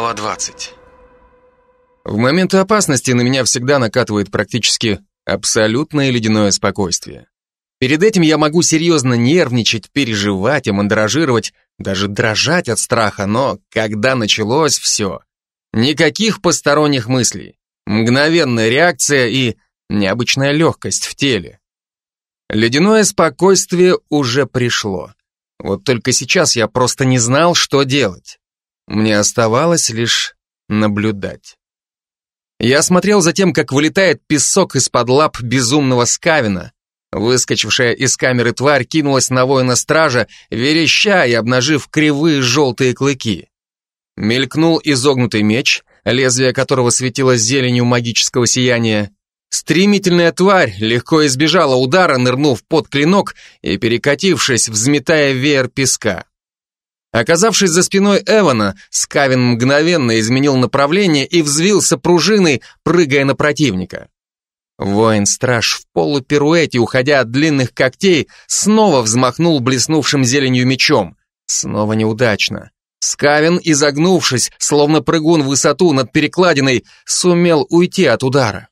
Глава 20 В моменты опасности на меня всегда накатывает практически абсолютное ледяное спокойствие. Перед этим я могу серьезно нервничать, переживать, амандражировать, даже дрожать от страха, но когда началось все, никаких посторонних мыслей, мгновенная реакция и необычная легкость в теле. Ледяное спокойствие уже пришло. Вот только сейчас я просто не знал, что делать. Мне оставалось лишь наблюдать. Я смотрел за тем, как вылетает песок из-под лап безумного скавина. Выскочившая из камеры тварь кинулась на воина-стража, вереща и обнажив кривые желтые клыки. Мелькнул изогнутый меч, лезвие которого светилось зеленью магического сияния. Стремительная тварь легко избежала удара, нырнув под клинок и перекатившись, взметая веер песка. Оказавшись за спиной Эвана, Скавин мгновенно изменил направление и взвился пружиной, прыгая на противника. Воин-страж в полупируэте, уходя от длинных когтей, снова взмахнул блеснувшим зеленью мечом. Снова неудачно. Скавин, изогнувшись, словно прыгун в высоту над перекладиной, сумел уйти от удара.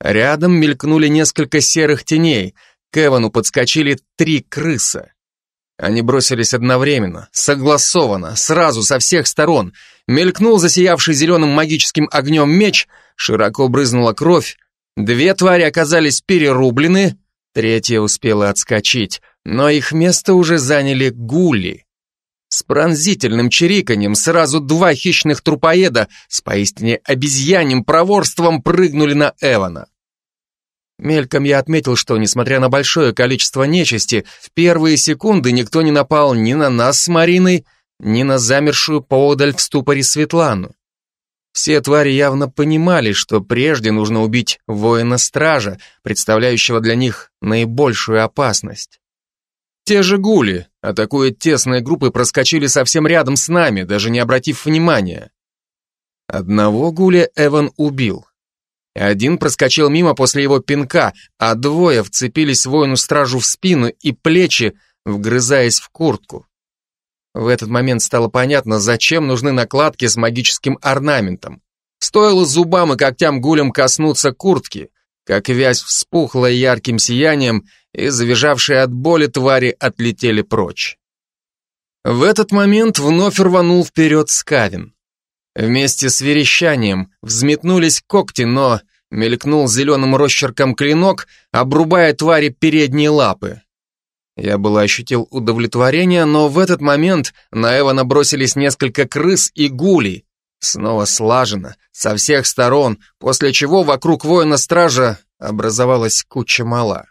Рядом мелькнули несколько серых теней. К Эвану подскочили три крыса. Они бросились одновременно, согласованно, сразу, со всех сторон. Мелькнул засиявший зеленым магическим огнем меч, широко брызнула кровь. Две твари оказались перерублены, третья успела отскочить, но их место уже заняли гули. С пронзительным чириканьем сразу два хищных трупоеда с поистине обезьяним проворством прыгнули на Эвана. Мельком я отметил, что, несмотря на большое количество нечисти, в первые секунды никто не напал ни на нас с Мариной, ни на замершую поодаль в ступоре Светлану. Все твари явно понимали, что прежде нужно убить воина-стража, представляющего для них наибольшую опасность. Те же гули, атакуя тесные группы, проскочили совсем рядом с нами, даже не обратив внимания. Одного гуля Эван убил. Один проскочил мимо после его пинка, а двое вцепились воину-стражу в спину и плечи, вгрызаясь в куртку. В этот момент стало понятно, зачем нужны накладки с магическим орнаментом. Стоило зубам и когтям гулям коснуться куртки, как вязь вспухла ярким сиянием, и завизжавшие от боли твари отлетели прочь. В этот момент вновь рванул вперед Скавин. Вместе с верещанием взметнулись когти, но мелькнул зеленым росчерком клинок, обрубая твари передние лапы. Я было ощутил удовлетворение, но в этот момент на Эвана бросились несколько крыс и гулей. Снова слаженно, со всех сторон, после чего вокруг воина-стража образовалась куча мала.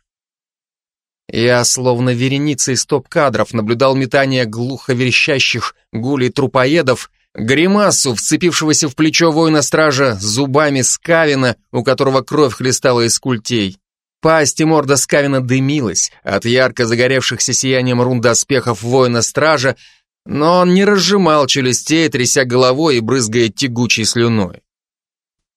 Я, словно вереницей стоп-кадров, наблюдал метание глухо верещащих гулей-трупоедов Гримасу, вцепившегося в плечо воина-стража зубами скавина, у которого кровь хлестала из культей. Пасть и морда скавина дымилась от ярко загоревшихся сиянием рун доспехов воина-стража, но он не разжимал челюстей, тряся головой и брызгая тягучей слюной.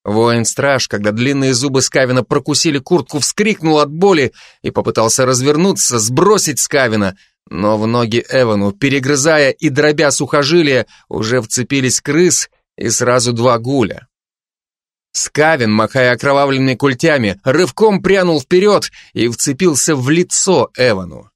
Воин-страж, когда длинные зубы Скавина прокусили куртку, вскрикнул от боли и попытался развернуться, сбросить Скавина, но в ноги Эвану, перегрызая и дробя сухожилия, уже вцепились крыс и сразу два гуля. Скавин, махая окровавленными культями, рывком прянул вперед и вцепился в лицо Эвану.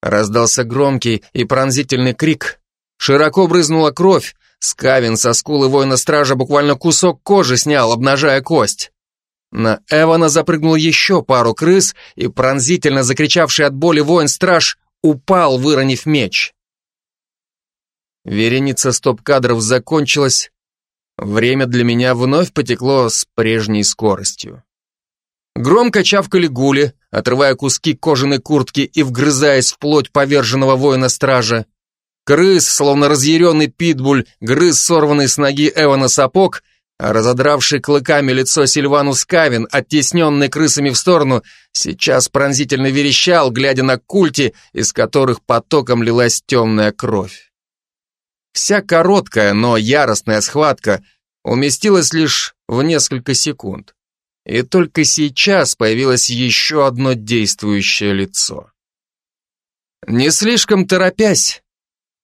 Раздался громкий и пронзительный крик. Широко брызнула кровь. Скавин со скулы воина-стража буквально кусок кожи снял, обнажая кость. На Эвана запрыгнул еще пару крыс, и пронзительно закричавший от боли воин-страж упал, выронив меч. Вереница стоп-кадров закончилась. Время для меня вновь потекло с прежней скоростью. Громко чавкали гули, отрывая куски кожаной куртки и вгрызаясь в плоть поверженного воина-стража. Крыс, словно разъяренный питбуль, грыз сорванный с ноги Эвана сапог — разодравший клыками лицо Сильванус Кавин, оттесненный крысами в сторону, сейчас пронзительно верещал, глядя на культи, из которых потоком лилась темная кровь. Вся короткая, но яростная схватка уместилась лишь в несколько секунд. И только сейчас появилось еще одно действующее лицо. Не слишком торопясь,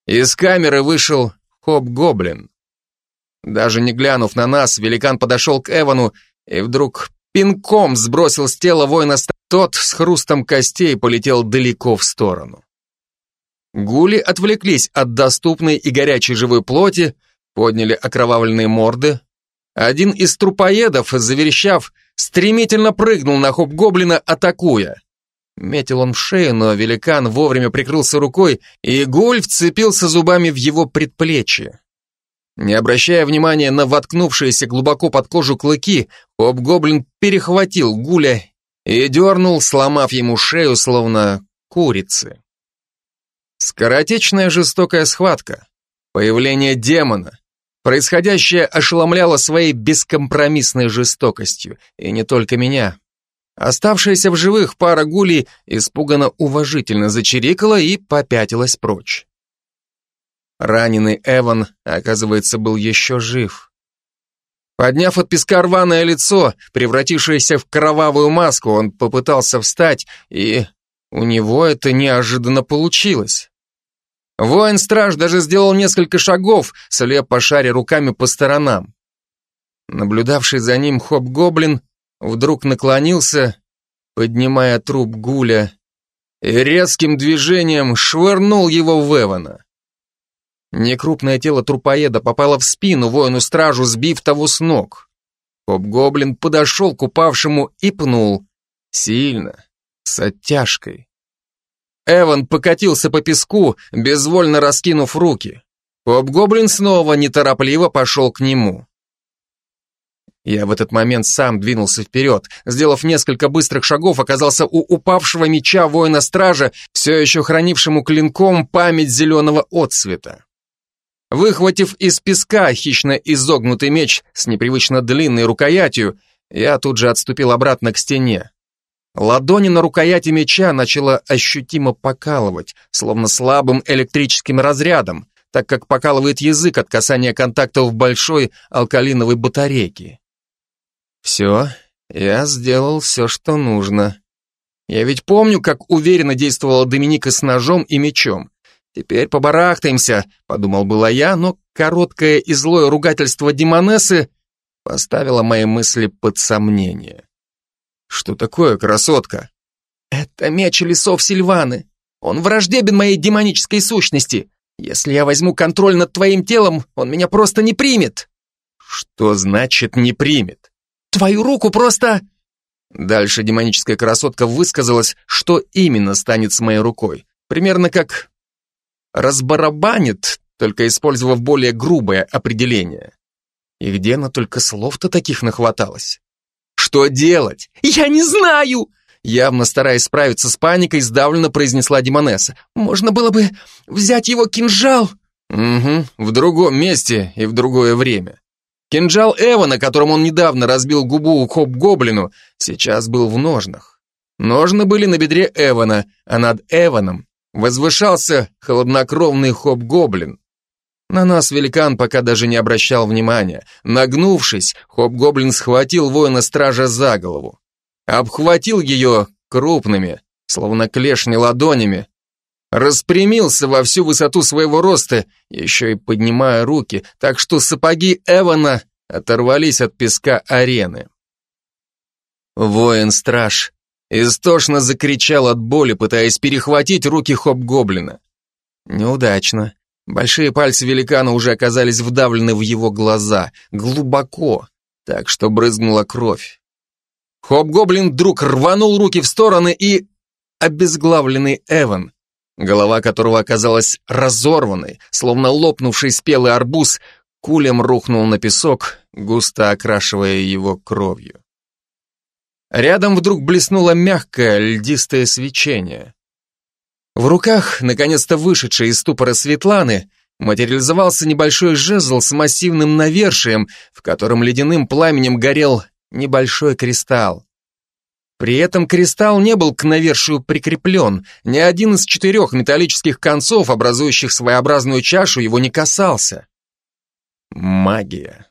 из камеры вышел Хоп-Гоблин. Даже не глянув на нас, великан подошел к Эвану и вдруг пинком сбросил с тела воина тот с хрустом костей полетел далеко в сторону. Гули отвлеклись от доступной и горячей живой плоти, подняли окровавленные морды. Один из трупоедов, заверещав, стремительно прыгнул на хоп-гоблина, атакуя. Метил он в шею, но великан вовремя прикрылся рукой, и Гуль вцепился зубами в его предплечье. Не обращая внимания на воткнувшиеся глубоко под кожу клыки, хоп-гоблин перехватил Гуля и дернул, сломав ему шею, словно курицы. Скоротечная жестокая схватка, появление демона, происходящее ошеломляло своей бескомпромиссной жестокостью, и не только меня. Оставшаяся в живых пара гулей испуганно уважительно зачирикала и попятилась прочь. Раненый Эван, оказывается, был еще жив. Подняв от песка рваное лицо, превратившееся в кровавую маску, он попытался встать, и у него это неожиданно получилось. Воин-страж даже сделал несколько шагов, слепо шаря руками по сторонам. Наблюдавший за ним хоп-гоблин вдруг наклонился, поднимая труп Гуля, и резким движением швырнул его в Эвана. Некрупное тело трупоеда попало в спину воину-стражу, сбив того с ног. Хоп-гоблин подошел к упавшему и пнул. Сильно, с оттяжкой. Эван покатился по песку, безвольно раскинув руки. Хоп-гоблин снова неторопливо пошел к нему. Я в этот момент сам двинулся вперед, сделав несколько быстрых шагов, оказался у упавшего меча воина-стража, все еще хранившему клинком память зеленого отцвета. Выхватив из песка хищно изогнутый меч с непривычно длинной рукоятью, я тут же отступил обратно к стене. Ладони на рукояти меча начало ощутимо покалывать, словно слабым электрическим разрядом, так как покалывает язык от касания контактов большой алкалиновой батарейки. Все, я сделал все, что нужно. Я ведь помню, как уверенно действовала Доминика с ножом и мечом. «Теперь побарахтаемся», — подумал было я, но короткое и злое ругательство Демонессы поставило мои мысли под сомнение. «Что такое, красотка?» «Это меч лесов Сильваны. Он враждебен моей демонической сущности. Если я возьму контроль над твоим телом, он меня просто не примет». «Что значит «не примет»?» «Твою руку просто...» Дальше демоническая красотка высказалась, что именно станет с моей рукой. Примерно как разбарабанит, только использовав более грубое определение. И где она только слов-то таких нахваталась? Что делать? Я не знаю! Явно стараясь справиться с паникой, сдавленно произнесла Димонеса. Можно было бы взять его кинжал. Угу, в другом месте и в другое время. Кинжал Эвана, которым он недавно разбил губу Хоп-Гоблину, сейчас был в ножнах. Ножны были на бедре Эвана, а над Эваном возвышался холоднокровный хоп-гоблин. На нас великан пока даже не обращал внимания. Нагнувшись, хоп-гоблин схватил воина-стража за голову. Обхватил ее крупными, словно клешни ладонями, распрямился во всю высоту своего роста, еще и поднимая руки, так что сапоги Эвана оторвались от песка арены. Воин-страж Истошно закричал от боли, пытаясь перехватить руки хоп-гоблина. Неудачно. Большие пальцы великана уже оказались вдавлены в его глаза, глубоко, так что брызгнула кровь. Хоп-гоблин вдруг рванул руки в стороны и... Обезглавленный Эван, голова которого оказалась разорванной, словно лопнувший спелый арбуз, кулем рухнул на песок, густо окрашивая его кровью. Рядом вдруг блеснуло мягкое льдистое свечение. В руках, наконец-то вышедшей из ступора Светланы, материализовался небольшой жезл с массивным навершием, в котором ледяным пламенем горел небольшой кристалл. При этом кристалл не был к навершию прикреплен, ни один из четырех металлических концов, образующих своеобразную чашу, его не касался. Магия.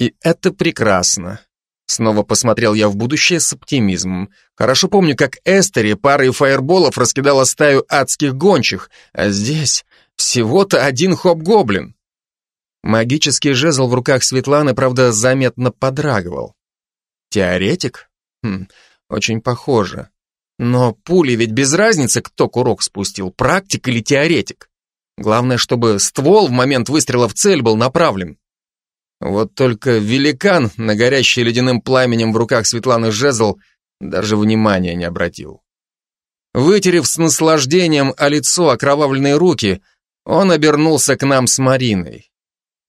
И это прекрасно. Снова посмотрел я в будущее с оптимизмом. Хорошо помню, как Эстери парой фаерболов раскидала стаю адских гончих, а здесь всего-то один хоп-гоблин. Магический жезл в руках Светланы, правда, заметно подрагивал. Теоретик? Хм, очень похоже. Но пули ведь без разницы, кто курок спустил, практик или теоретик. Главное, чтобы ствол в момент выстрела в цель был направлен. Вот только великан на горящий ледяным пламенем в руках Светланы жезл даже внимания не обратил. Вытерев с наслаждением о лицо окровавленные руки, он обернулся к нам с Мариной.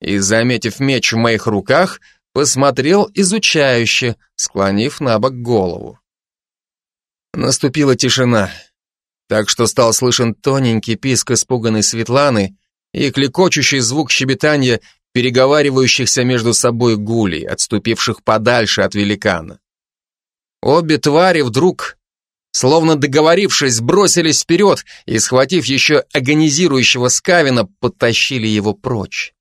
И, заметив меч в моих руках, посмотрел изучающе, склонив на бок голову. Наступила тишина, так что стал слышен тоненький писк испуганной Светланы и клекочущий звук щебетания переговаривающихся между собой гулей, отступивших подальше от великана. Обе твари вдруг, словно договорившись, бросились вперед и, схватив еще агонизирующего Скавина, подтащили его прочь.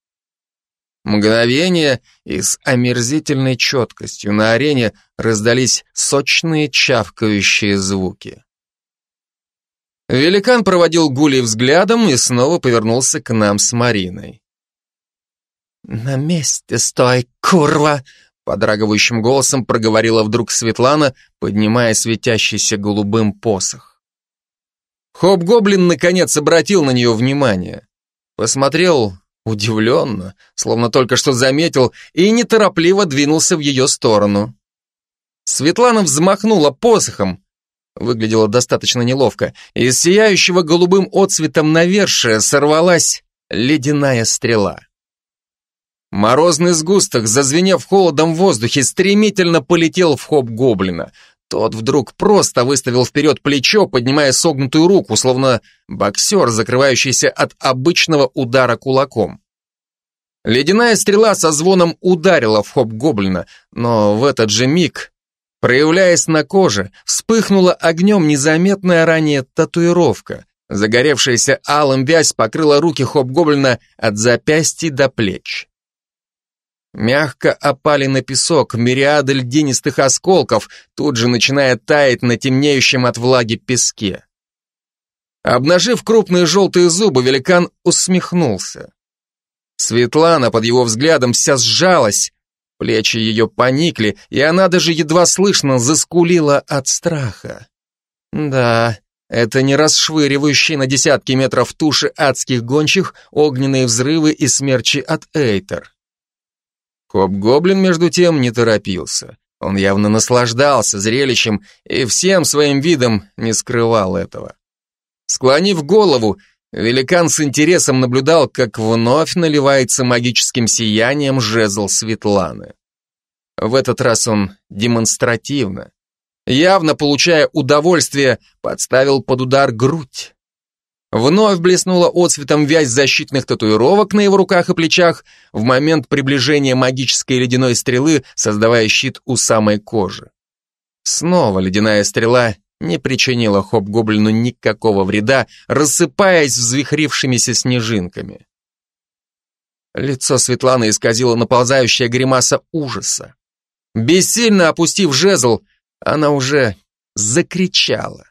Мгновение, и с омерзительной четкостью на арене раздались сочные чавкающие звуки. Великан проводил Гулей взглядом и снова повернулся к нам с Мариной. «На месте стой, курва!» Подрагивающим голосом проговорила вдруг Светлана, поднимая светящийся голубым посох. Хоп-гоблин наконец обратил на нее внимание. Посмотрел удивленно, словно только что заметил, и неторопливо двинулся в ее сторону. Светлана взмахнула посохом, выглядело достаточно неловко, из сияющего голубым отцветом навершия сорвалась ледяная стрела. Морозный сгусток, зазвенев холодом в воздухе, стремительно полетел в хоп гоблина. Тот вдруг просто выставил вперед плечо, поднимая согнутую руку, словно боксер, закрывающийся от обычного удара кулаком. Ледяная стрела со звоном ударила в хоп гоблина, но в этот же миг, проявляясь на коже, вспыхнула огнем незаметная ранее татуировка. Загоревшаяся алым вязь покрыла руки хоп гоблина от запястья до плеч. Мягко опали на песок мириады льдинистых осколков, тут же начиная таять на темнеющем от влаги песке. Обнажив крупные желтые зубы, великан усмехнулся. Светлана под его взглядом вся сжалась, плечи ее поникли, и она даже едва слышно заскулила от страха. Да, это не расшвыривающие на десятки метров туши адских гончих, огненные взрывы и смерчи от Эйтер. Хоп-гоблин, между тем, не торопился. Он явно наслаждался зрелищем и всем своим видом не скрывал этого. Склонив голову, великан с интересом наблюдал, как вновь наливается магическим сиянием жезл Светланы. В этот раз он демонстративно, явно получая удовольствие, подставил под удар грудь. Вновь блеснула отцветом вязь защитных татуировок на его руках и плечах в момент приближения магической ледяной стрелы, создавая щит у самой кожи. Снова ледяная стрела не причинила Хоп-Гоблину никакого вреда, рассыпаясь взвихрившимися снежинками. Лицо Светланы исказило наползающая гримаса ужаса. Бессильно опустив жезл, она уже закричала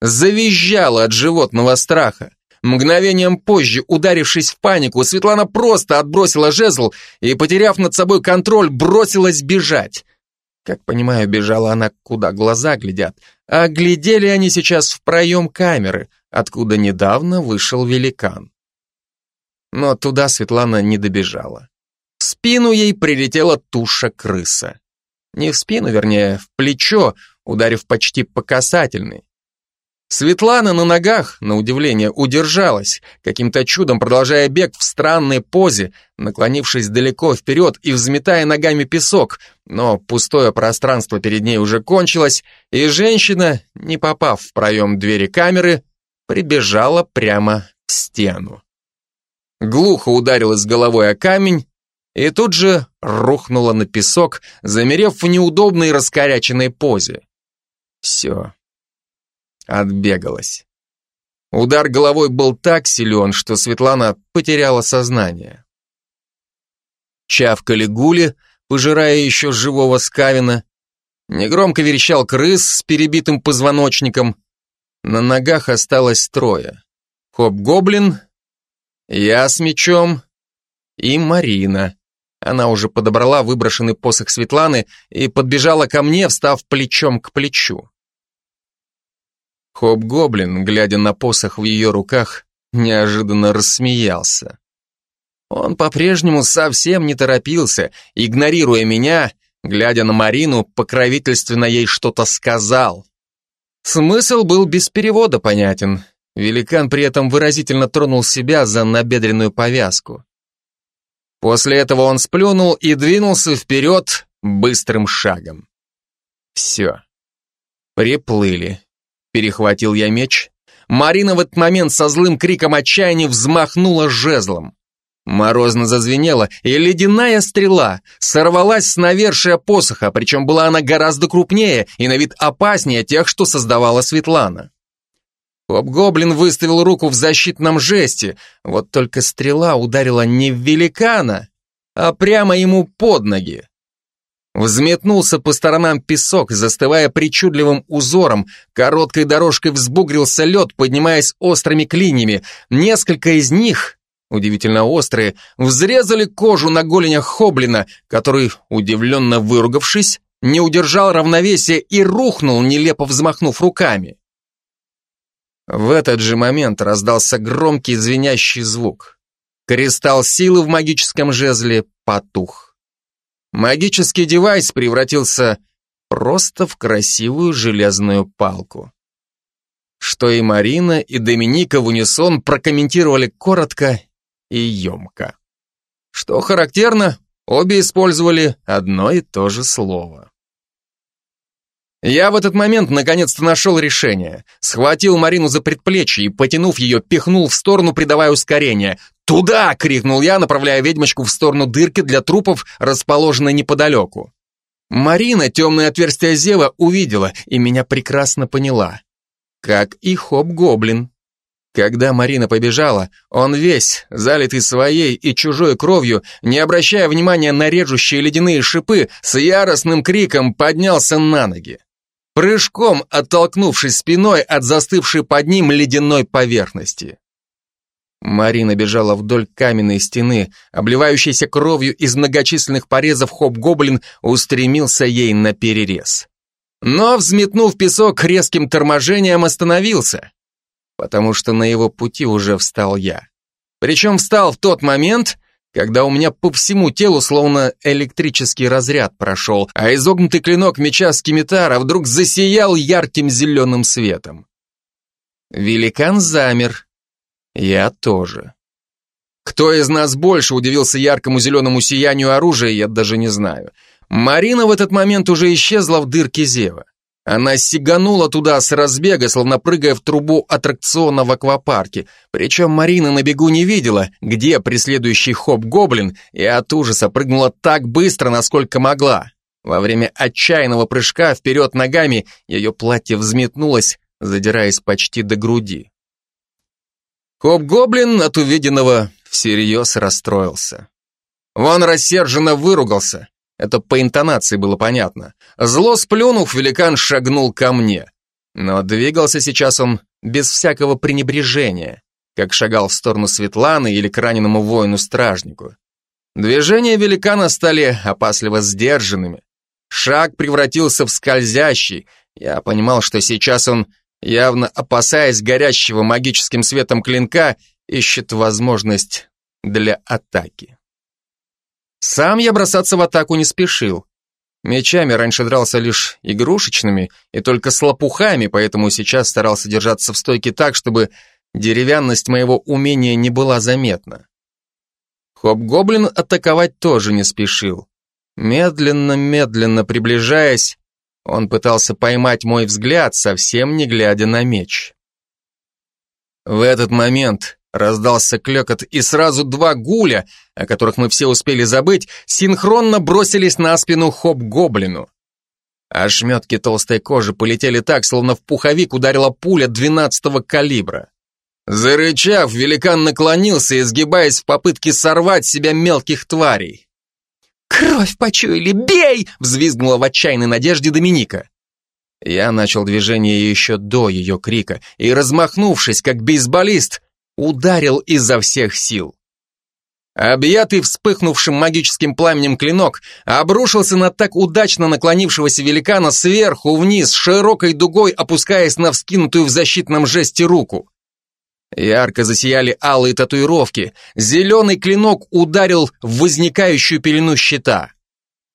завизжала от животного страха. Мгновением позже, ударившись в панику, Светлана просто отбросила жезл и, потеряв над собой контроль, бросилась бежать. Как понимаю, бежала она, куда глаза глядят, а глядели они сейчас в проем камеры, откуда недавно вышел великан. Но туда Светлана не добежала. В спину ей прилетела туша крыса. Не в спину, вернее, в плечо, ударив почти по касательной. Светлана на ногах, на удивление, удержалась, каким-то чудом продолжая бег в странной позе, наклонившись далеко вперед и взметая ногами песок, но пустое пространство перед ней уже кончилось, и женщина, не попав в проем двери камеры, прибежала прямо в стену. Глухо ударилась головой о камень и тут же рухнула на песок, замерев в неудобной раскоряченной позе. Все. Отбегалась. Удар головой был так силен, что Светлана потеряла сознание. Чавкали гули, пожирая еще живого скавина. Негромко верещал крыс с перебитым позвоночником. На ногах осталось трое. Хоп-гоблин, я с мечом и Марина. Она уже подобрала выброшенный посох Светланы и подбежала ко мне, встав плечом к плечу. Хоп-гоблин, глядя на посох в ее руках, неожиданно рассмеялся. Он по-прежнему совсем не торопился, игнорируя меня, глядя на Марину, покровительственно ей что-то сказал. Смысл был без перевода понятен. Великан при этом выразительно тронул себя за набедренную повязку. После этого он сплюнул и двинулся вперед быстрым шагом. Все. Приплыли. Перехватил я меч. Марина в этот момент со злым криком отчаяния взмахнула жезлом. Морозно зазвенела, и ледяная стрела сорвалась с навершия посоха, причем была она гораздо крупнее и на вид опаснее тех, что создавала Светлана. Гоблин выставил руку в защитном жесте, вот только стрела ударила не в великана, а прямо ему под ноги. Взметнулся по сторонам песок, застывая причудливым узором, короткой дорожкой взбугрился лед, поднимаясь острыми клиньями. Несколько из них, удивительно острые, взрезали кожу на голенях Хоблина, который, удивленно выругавшись, не удержал равновесия и рухнул, нелепо взмахнув руками. В этот же момент раздался громкий звенящий звук. Кристалл силы в магическом жезле потух. Магический девайс превратился просто в красивую железную палку. Что и Марина, и Доминика в унисон прокомментировали коротко и емко. Что характерно, обе использовали одно и то же слово. Я в этот момент наконец-то нашел решение. Схватил Марину за предплечье и, потянув ее, пихнул в сторону, придавая ускорение. «Туда!» — крикнул я, направляя ведьмочку в сторону дырки для трупов, расположенной неподалеку. Марина темное отверстие Зева увидела и меня прекрасно поняла. Как и Хоп-Гоблин. Когда Марина побежала, он весь, залитый своей и чужой кровью, не обращая внимания на режущие ледяные шипы, с яростным криком поднялся на ноги прыжком оттолкнувшись спиной от застывшей под ним ледяной поверхности. Марина бежала вдоль каменной стены, обливающейся кровью из многочисленных порезов хоп-гоблин устремился ей на перерез. Но, взметнув песок резким торможением, остановился, потому что на его пути уже встал я. Причем встал в тот момент, когда у меня по всему телу словно электрический разряд прошел, а изогнутый клинок меча скимитара вдруг засиял ярким зеленым светом. Великан замер. Я тоже. Кто из нас больше удивился яркому зеленому сиянию оружия, я даже не знаю. Марина в этот момент уже исчезла в дырке Зева. Она сиганула туда с разбега, словно прыгая в трубу аттракциона в аквапарке. Причем Марина на бегу не видела, где преследующий хоп-гоблин, и от ужаса прыгнула так быстро, насколько могла. Во время отчаянного прыжка вперед ногами ее платье взметнулось, задираясь почти до груди. Хоп-гоблин от увиденного всерьез расстроился. Он рассерженно выругался, это по интонации было понятно. Зло сплюнув, великан шагнул ко мне. Но двигался сейчас он без всякого пренебрежения, как шагал в сторону Светланы или к раненому воину-стражнику. Движения великана стали опасливо сдержанными. Шаг превратился в скользящий. Я понимал, что сейчас он, явно опасаясь горящего магическим светом клинка, ищет возможность для атаки. Сам я бросаться в атаку не спешил. Мечами раньше дрался лишь игрушечными и только с лопухами, поэтому сейчас старался держаться в стойке так, чтобы деревянность моего умения не была заметна. Хоп-гоблин атаковать тоже не спешил. Медленно-медленно приближаясь, он пытался поймать мой взгляд, совсем не глядя на меч. В этот момент Раздался клекот, и сразу два гуля, о которых мы все успели забыть, синхронно бросились на спину хоп-гоблину. Ошметки толстой кожи полетели так, словно в пуховик ударила пуля двенадцатого калибра. Зарычав, великан наклонился, изгибаясь в попытке сорвать себя мелких тварей. «Кровь почуяли! Бей!» — взвизгнула в отчаянной надежде Доминика. Я начал движение еще до ее крика и, размахнувшись, как бейсболист, ударил изо всех сил. Объятый вспыхнувшим магическим пламенем клинок обрушился на так удачно наклонившегося великана сверху вниз, широкой дугой опускаясь на вскинутую в защитном жесте руку. Ярко засияли алые татуировки, зеленый клинок ударил в возникающую пелену щита.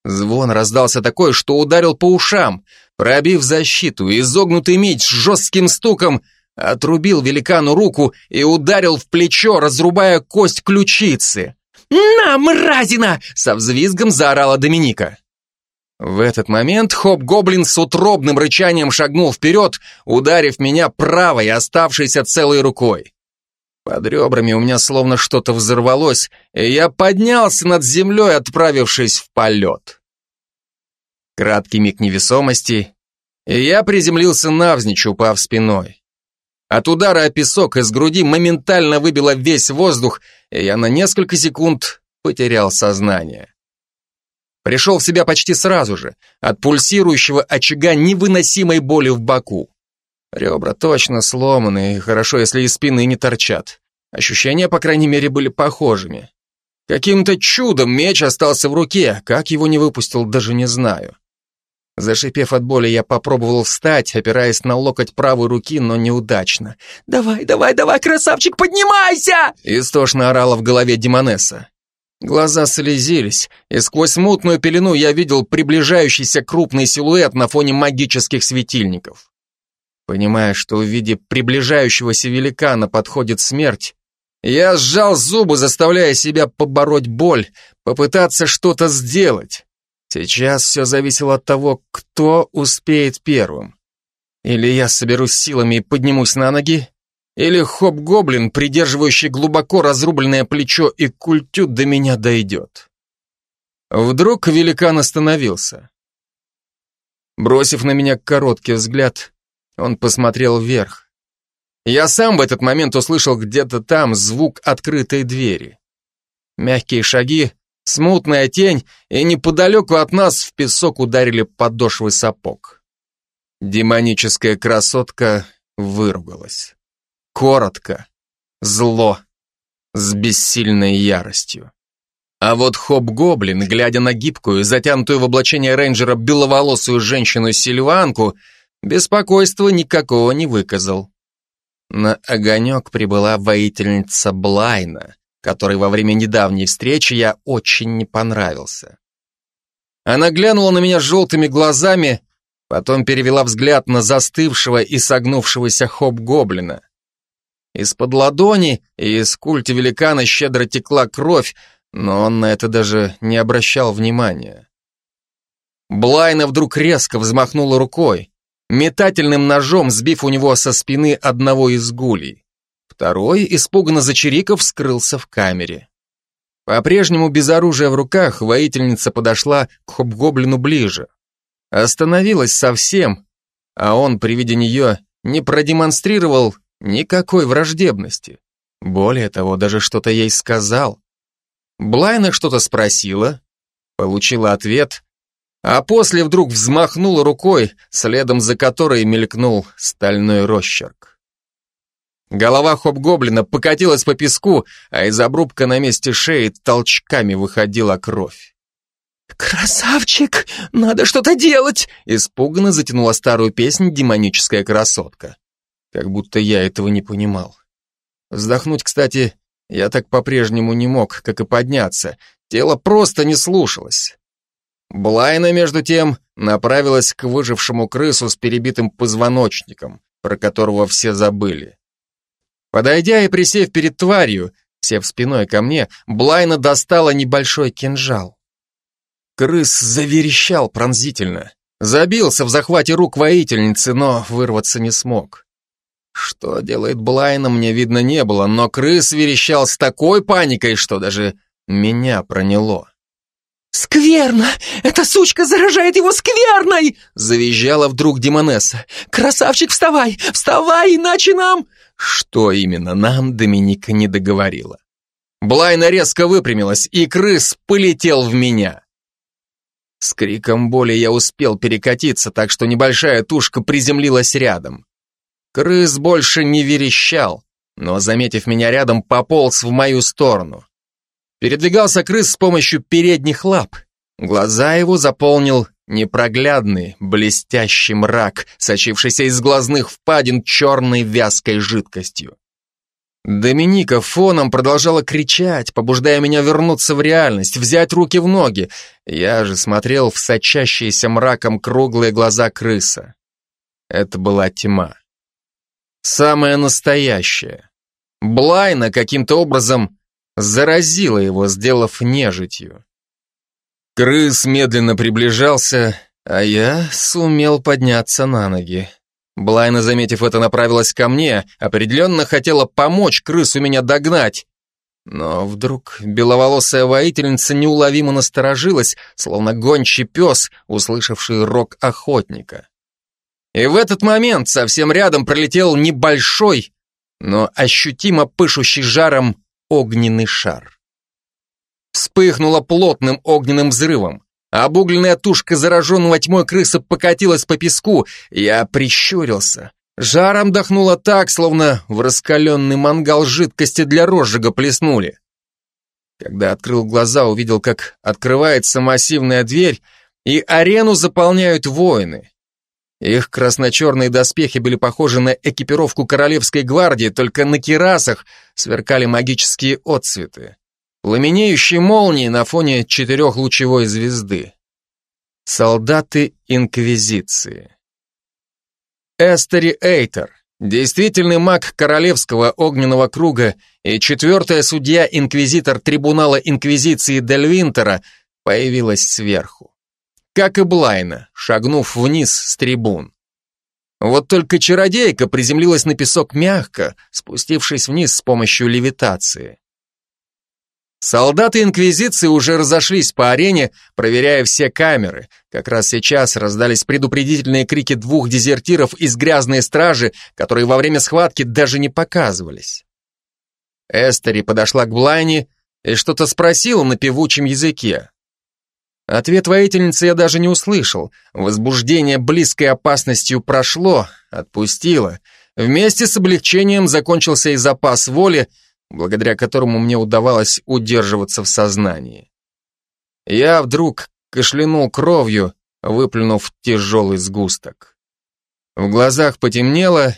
Звон раздался такой, что ударил по ушам, пробив защиту, изогнутый меч с жестким стуком отрубил великану руку и ударил в плечо, разрубая кость ключицы. «На, мразина!» — со взвизгом заорала Доминика. В этот момент Хоп-Гоблин с утробным рычанием шагнул вперед, ударив меня правой, оставшейся целой рукой. Под ребрами у меня словно что-то взорвалось, и я поднялся над землей, отправившись в полет. Краткий миг невесомости, и я приземлился навзничь, упав спиной. От удара о песок из груди моментально выбило весь воздух, и я на несколько секунд потерял сознание. Пришел в себя почти сразу же, от пульсирующего очага невыносимой боли в боку. Ребра точно сломаны, и хорошо, если из спины не торчат. Ощущения, по крайней мере, были похожими. Каким-то чудом меч остался в руке, как его не выпустил, даже не знаю. Зашипев от боли, я попробовал встать, опираясь на локоть правой руки, но неудачно. «Давай, давай, давай, красавчик, поднимайся!» Истошно орала в голове Димонеса. Глаза слезились, и сквозь мутную пелену я видел приближающийся крупный силуэт на фоне магических светильников. Понимая, что в виде приближающегося великана подходит смерть, я сжал зубы, заставляя себя побороть боль, попытаться что-то сделать. Сейчас все зависело от того, кто успеет первым. Или я соберусь силами и поднимусь на ноги, или хоп-гоблин, придерживающий глубоко разрубленное плечо и культю, до меня дойдет. Вдруг великан остановился. Бросив на меня короткий взгляд, он посмотрел вверх. Я сам в этот момент услышал где-то там звук открытой двери. Мягкие шаги, смутная тень, и неподалеку от нас в песок ударили подошвы сапог. Демоническая красотка выругалась. Коротко, зло, с бессильной яростью. А вот Хоп-Гоблин, глядя на гибкую, затянутую в облачение рейнджера беловолосую женщину-сильванку, Беспокойства никакого не выказал. На огонек прибыла воительница Блайна, которой во время недавней встречи я очень не понравился. Она глянула на меня желтыми глазами, потом перевела взгляд на застывшего и согнувшегося хоп-гоблина. Из-под ладони и из культи великана щедро текла кровь, но он на это даже не обращал внимания. Блайна вдруг резко взмахнула рукой метательным ножом сбив у него со спины одного из гулей. Второй, испуганно зачириков, скрылся в камере. По-прежнему без оружия в руках воительница подошла к хобгоблину ближе. Остановилась совсем, а он при виде нее не продемонстрировал никакой враждебности. Более того, даже что-то ей сказал. Блайна что-то спросила, получила ответ, а после вдруг взмахнула рукой, следом за которой мелькнул стальной росчерк. Голова хоп-гоблина покатилась по песку, а из обрубка на месте шеи толчками выходила кровь. «Красавчик! Надо что-то делать!» Испуганно затянула старую песню демоническая красотка. Как будто я этого не понимал. Вздохнуть, кстати, я так по-прежнему не мог, как и подняться. Тело просто не слушалось. Блайна, между тем, направилась к выжившему крысу с перебитым позвоночником, про которого все забыли. Подойдя и присев перед тварью, сев спиной ко мне, Блайна достала небольшой кинжал. Крыс заверещал пронзительно, забился в захвате рук воительницы, но вырваться не смог. Что делает Блайна, мне видно не было, но крыс верещал с такой паникой, что даже меня проняло. «Скверно! Эта сучка заражает его скверной!» Завизжала вдруг Демонесса. «Красавчик, вставай! Вставай, иначе нам...» Что именно нам Доминика не договорила. Блайна резко выпрямилась, и крыс полетел в меня. С криком боли я успел перекатиться, так что небольшая тушка приземлилась рядом. Крыс больше не верещал, но, заметив меня рядом, пополз в мою сторону. Передвигался крыс с помощью передних лап. Глаза его заполнил непроглядный, блестящий мрак, сочившийся из глазных впадин черной вязкой жидкостью. Доминика фоном продолжала кричать, побуждая меня вернуться в реальность, взять руки в ноги. Я же смотрел в сочащиеся мраком круглые глаза крыса. Это была тьма. Самая настоящая. Блайна каким-то образом заразила его, сделав нежитью. Крыс медленно приближался, а я сумел подняться на ноги. Блайна, заметив это, направилась ко мне, определенно хотела помочь крысу меня догнать. Но вдруг беловолосая воительница неуловимо насторожилась, словно гончий пес, услышавший рок охотника. И в этот момент совсем рядом пролетел небольшой, но ощутимо пышущий жаром огненный шар. Вспыхнуло плотным огненным взрывом. Обугленная тушка зараженного тьмой крысы покатилась по песку. Я прищурился. Жаром дохнуло так, словно в раскаленный мангал жидкости для розжига плеснули. Когда открыл глаза, увидел, как открывается массивная дверь, и арену заполняют воины. Их красно-черные доспехи были похожи на экипировку королевской гвардии, только на кирасах сверкали магические отцветы пламенеющие молнии на фоне четырехлучевой звезды. Солдаты Инквизиции. Эстери Эйтер, действительный маг Королевского огненного круга и четвертая судья-инквизитор трибунала Инквизиции Дель Винтера, появилась сверху. Как и Блайна, шагнув вниз с трибун. Вот только чародейка приземлилась на песок мягко, спустившись вниз с помощью левитации. Солдаты Инквизиции уже разошлись по арене, проверяя все камеры. Как раз сейчас раздались предупредительные крики двух дезертиров из грязной стражи, которые во время схватки даже не показывались. Эстери подошла к Блайне и что-то спросила на певучем языке. Ответ воительницы я даже не услышал. Возбуждение близкой опасностью прошло, отпустило. Вместе с облегчением закончился и запас воли, благодаря которому мне удавалось удерживаться в сознании. Я вдруг кашлянул кровью, выплюнув тяжелый сгусток. В глазах потемнело,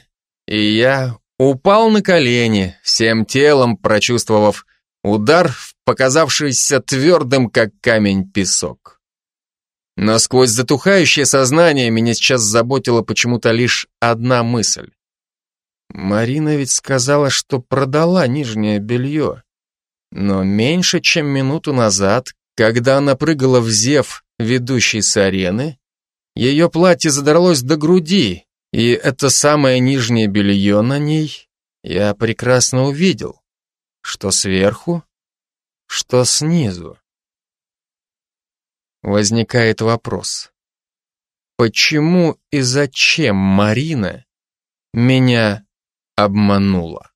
и я упал на колени, всем телом прочувствовав удар показавшийся твердым, как камень, песок. Но сквозь затухающее сознание меня сейчас заботила почему-то лишь одна мысль. Марина ведь сказала, что продала нижнее белье. Но меньше, чем минуту назад, когда она прыгала в зев, ведущий с арены, ее платье задралось до груди, и это самое нижнее белье на ней я прекрасно увидел. Что сверху, что снизу. Возникает вопрос. Почему и зачем Марина меня обманула.